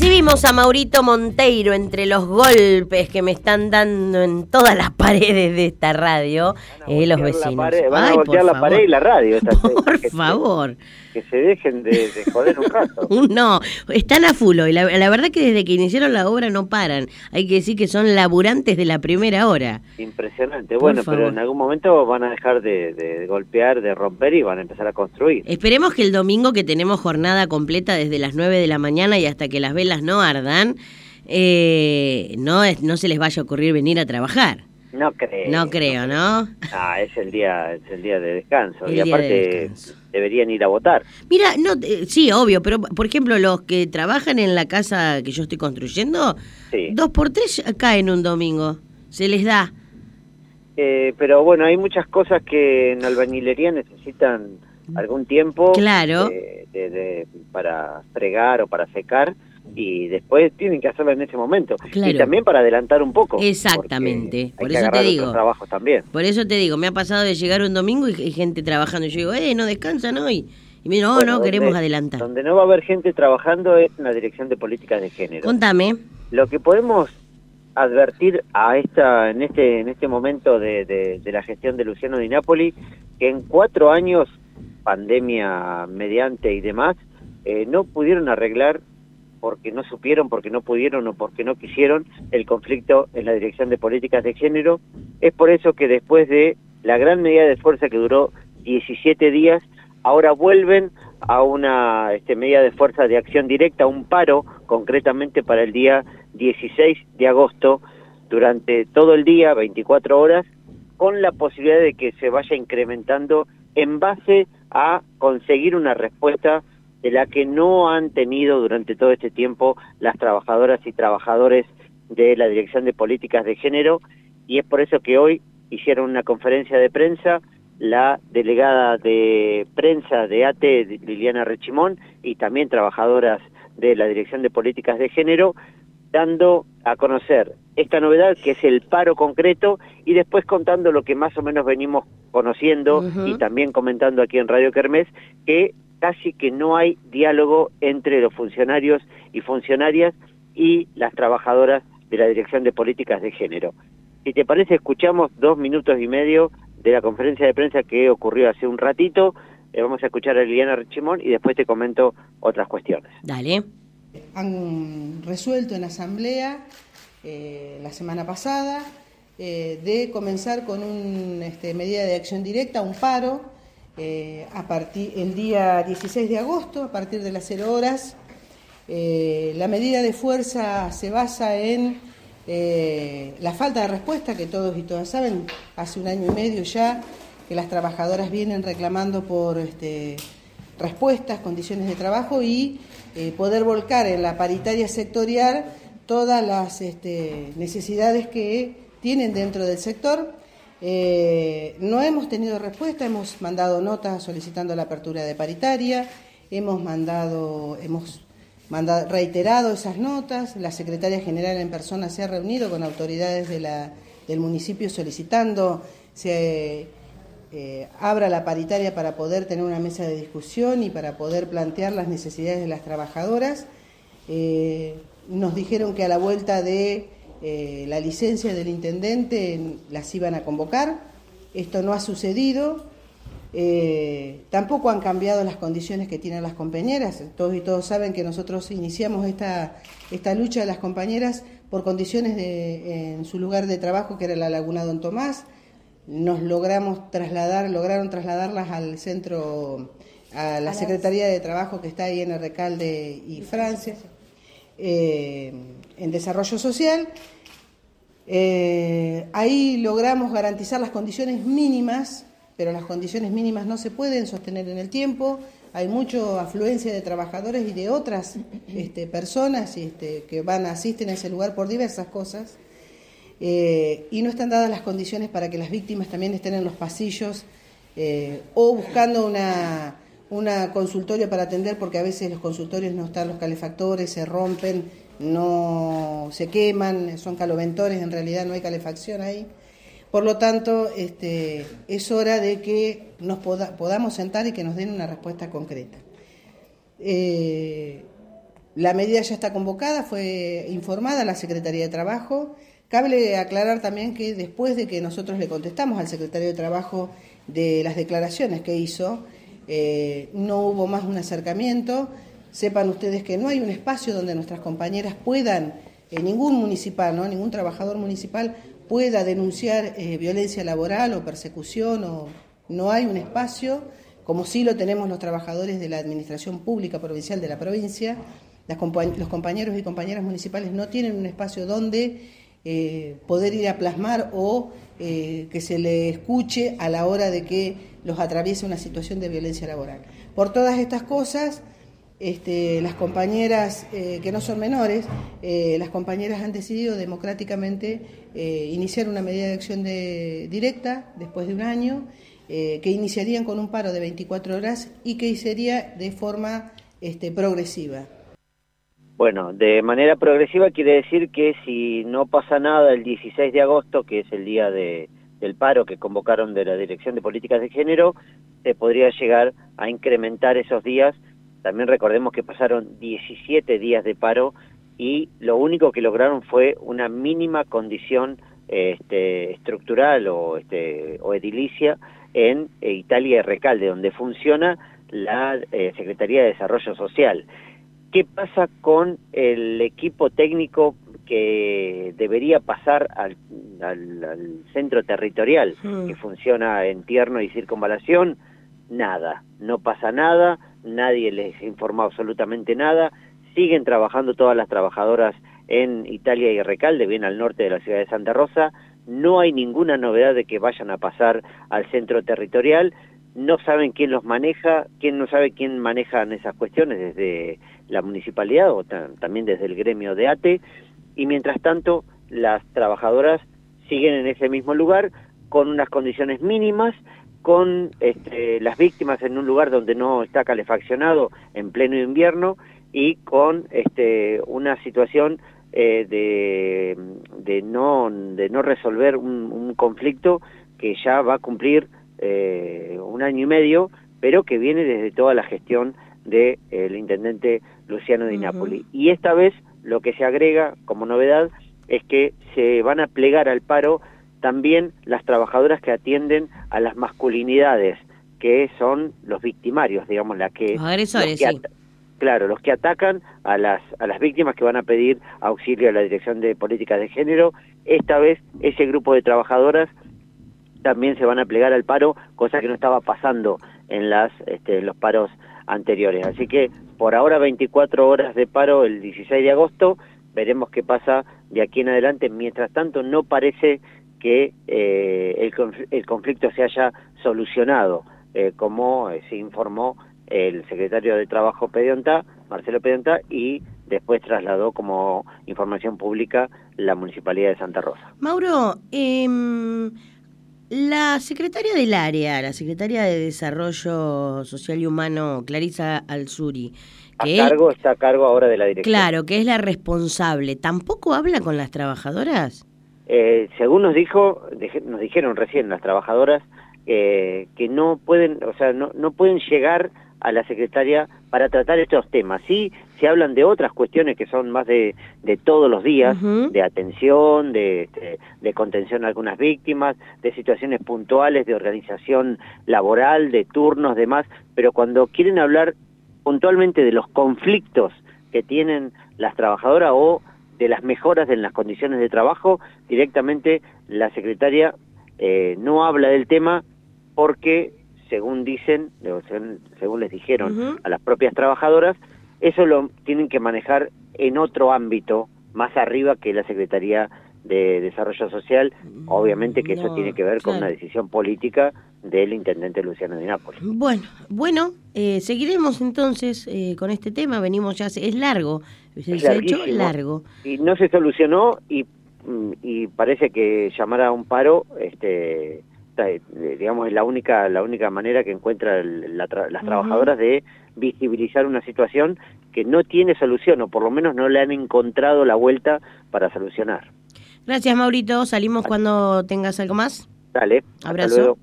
Recibimos a Maurito Monteiro entre los golpes que me están dando en todas las paredes de esta radio, eh, los vecinos. van a voltear la pared y la radio. por favor que se dejen de, joder un rato. no, están a full hoy. La, verdad que desde que iniciaron la obra no paran. Hay que decir que son laburantes de la primera hora. Impresionante. bueno, pero en algún momento van a dejar de, golpear, de romper y van a empezar a construir. Esperemos que el domingo que tenemos jornada completa desde las 9 de la mañana y hasta que las velas no ardan, eh, no, no se les vaya a ocurrir venir a trabajar. No creo. No creo, ¿no? Ah, es el día, es el día de descanso. y aparte deberían ir a votar. Mira, no, eh, sí, obvio, pero por ejemplo los que trabajan en la casa que yo estoy construyendo, dos por tres caen un domingo. Se les da. Eh, pero bueno, hay muchas cosas que en albañilería necesitan algún tiempo. Claro. de, para fregar o para secar y después tienen que hacerlo en ese momento. Y también para adelantar un poco. Exactamente. Por eso te digo. también. Por eso te digo, me ha pasado de llegar un domingo y, gente trabajando. Y yo digo, eh, no descansan hoy. Y me no, no, queremos adelantar. Donde no va a haber gente trabajando es en la Dirección de Políticas de Género. Contame. Lo que podemos advertir a esta en este en este momento de, de, la gestión de Luciano Di Napoli que en cuatro años pandemia mediante y demás eh, no pudieron arreglar porque no supieron, porque no pudieron o porque no quisieron el conflicto en la Dirección de Políticas de Género. Es por eso que después de la gran medida de fuerza que duró 17 días, ahora vuelven a una este, medida de fuerza de acción directa, un paro concretamente para el día 16 de agosto, durante todo el día, 24 horas, con la posibilidad de que se vaya incrementando en base a conseguir una respuesta de la que no han tenido durante todo este tiempo las trabajadoras y trabajadores de la Dirección de Políticas de Género y es por eso que hoy hicieron una conferencia de prensa la delegada de prensa de ATE, Liliana Rechimón, y también trabajadoras de la Dirección de Políticas de Género, dando a conocer esta novedad que es el paro concreto y después contando lo que más o menos venimos conociendo y también comentando aquí en Radio Kermés, que casi que no hay diálogo entre los funcionarios y funcionarias y las trabajadoras de la Dirección de Políticas de Género. Si te parece, escuchamos dos minutos y medio de la conferencia de prensa que ocurrió hace un ratito. Le vamos a escuchar a Liliana Richimón y después te comento otras cuestiones. Dale. Han resuelto en asamblea eh, la semana pasada eh, de comenzar con una este, medida de acción directa, un paro, eh, a partir el día 16 de agosto, a partir de las 0 horas. Eh, la medida de fuerza se basa en eh, la falta de respuesta, que todos y todas saben, hace un año y medio ya que las trabajadoras vienen reclamando por este, respuestas, condiciones de trabajo y poder volcar en la paritaria sectorial todas las este, necesidades que tienen dentro del sector eh, no hemos tenido respuesta, hemos mandado notas solicitando la apertura de paritaria, hemos mandado, hemos reiterado esas notas, la secretaria general en persona se ha reunido con autoridades de la, del municipio solicitando se eh, abra la paritaria para poder tener una mesa de discusión y para poder plantear las necesidades de las trabajadoras. Eh, nos dijeron que a la vuelta de eh, la licencia del intendente las iban a convocar. Esto no ha sucedido. Eh, tampoco han cambiado las condiciones que tienen las compañeras. Todos y todos saben que nosotros iniciamos esta, esta lucha de las compañeras por condiciones de, en su lugar de trabajo, que era la Laguna Don Tomás. Nos logramos trasladar, lograron trasladarlas al centro, a la Secretaría de Trabajo que está ahí en el Recalde y Francia. Eh, en desarrollo social. Eh, ahí logramos garantizar las condiciones mínimas, pero las condiciones mínimas no se pueden sostener en el tiempo. Hay mucha afluencia de trabajadores y de otras este, personas este, que van, asisten a ese lugar por diversas cosas. Eh, y no están dadas las condiciones para que las víctimas también estén en los pasillos o buscando una, una consultorio para atender porque a veces los consultorios no están los calefactores, se rompen, no se queman, son caloventores, en realidad no hay calefacción ahí. Por lo tanto, este, es hora de que nos podamos sentar y que nos den una respuesta concreta. Eh, la medida ya está convocada, fue informada la Secretaría de Trabajo. Cabe aclarar también que después de que nosotros le contestamos al secretario de Trabajo de las declaraciones que hizo, eh, no hubo más un acercamiento. Sepan ustedes que no hay un espacio donde nuestras compañeras puedan, eh, ningún municipal, ¿no? ningún trabajador municipal pueda denunciar eh, violencia laboral o persecución, o no hay un espacio, como sí lo tenemos los trabajadores de la Administración Pública Provincial de la provincia. los compañeros y compañeras municipales no tienen un espacio donde eh, poder ir a plasmar o que se le escuche a la hora de que los atraviese una situación de violencia laboral. Por todas estas cosas, este, las compañeras eh, que no son menores, eh, las compañeras han decidido democráticamente eh, iniciar una medida de acción directa después de un año, que iniciarían con un paro de 24 horas y que sería de forma este, progresiva. Bueno, de manera progresiva quiere decir que si no pasa nada el 16 de agosto, que es el día del paro que convocaron de la Dirección de Políticas de Género, se podría llegar a incrementar esos días también recordemos que pasaron 17 días de paro y lo único que lograron fue una mínima condición este, estructural o, este, o edilicia en eh, Italia y Recalde, donde funciona la eh, Secretaría de Desarrollo Social. ¿Qué pasa con el equipo técnico que debería pasar al, centro territorial, hmm. que funciona en tierno y circunvalación? Nada, no pasa nada, nadie les informó absolutamente nada, siguen trabajando todas las trabajadoras en Italia y Recalde, bien al norte de la ciudad de Santa Rosa, no hay ninguna novedad de que vayan a pasar al centro territorial, no saben quién los maneja, quién no sabe quién maneja esas cuestiones desde la municipalidad o también desde el gremio de ATE, y mientras tanto las trabajadoras siguen en ese mismo lugar con unas condiciones mínimas con este, las víctimas en un lugar donde no está calefaccionado en pleno invierno y con este, una situación eh, de, de, no, de no resolver un, conflicto que ya va a cumplir eh, un año y medio, pero que viene desde toda la gestión del de, intendente Luciano Di Napoli. Y esta vez lo que se agrega como novedad es que se van a plegar al paro también las trabajadoras que atienden a las masculinidades, que son los victimarios, digamos, la que... agresores, Claro, los que atacan a las, a las víctimas que van a pedir auxilio a la Dirección de Políticas de Género. Esta vez ese grupo de trabajadoras también se van a plegar al paro, cosa que no estaba pasando en las este, los paros anteriores. Así que por ahora 24 horas de paro el 16 de agosto, veremos qué pasa de aquí en adelante. Mientras tanto, no parece que eh, el, el, conflicto se haya solucionado, eh, como eh, se informó el secretario de Trabajo Pedionta, Marcelo Pedionta, y después trasladó como información pública la Municipalidad de Santa Rosa. Mauro, eh, la secretaria del área, la secretaria de Desarrollo Social y Humano, Clarisa Alzuri, que a cargo, está a cargo ahora de la dirección. Claro, que es la responsable, ¿tampoco habla con las trabajadoras? Eh, según nos dijo, nos dijeron recién las trabajadoras eh, que no pueden, o sea, no, no pueden llegar a la secretaria para tratar estos temas. Sí, se hablan de otras cuestiones que son más de, de todos los días, de atención, de, de, de, contención a algunas víctimas, de situaciones puntuales, de organización laboral, de turnos, demás, pero cuando quieren hablar puntualmente de los conflictos que tienen las trabajadoras o de las mejoras en las condiciones de trabajo, directamente la secretaria eh, no habla del tema porque, según dicen, según, les dijeron a las propias trabajadoras, eso lo tienen que manejar en otro ámbito, más arriba que la Secretaría de Desarrollo Social, obviamente que eso tiene que ver con una decisión política del intendente Luciano de Nápoles. Bueno, bueno, eh, seguiremos entonces eh, con este tema, venimos ya, es largo, se ha hecho largo. Y no se solucionó y, mm, y parece que llamar a un paro, este eh, digamos es la única la única manera que encuentran las trabajadoras de visibilizar una situación que no tiene solución o por lo menos no le han encontrado la vuelta para solucionar. Gracias, Maurito. Salimos cuando tengas algo más. Dale. Abrazo.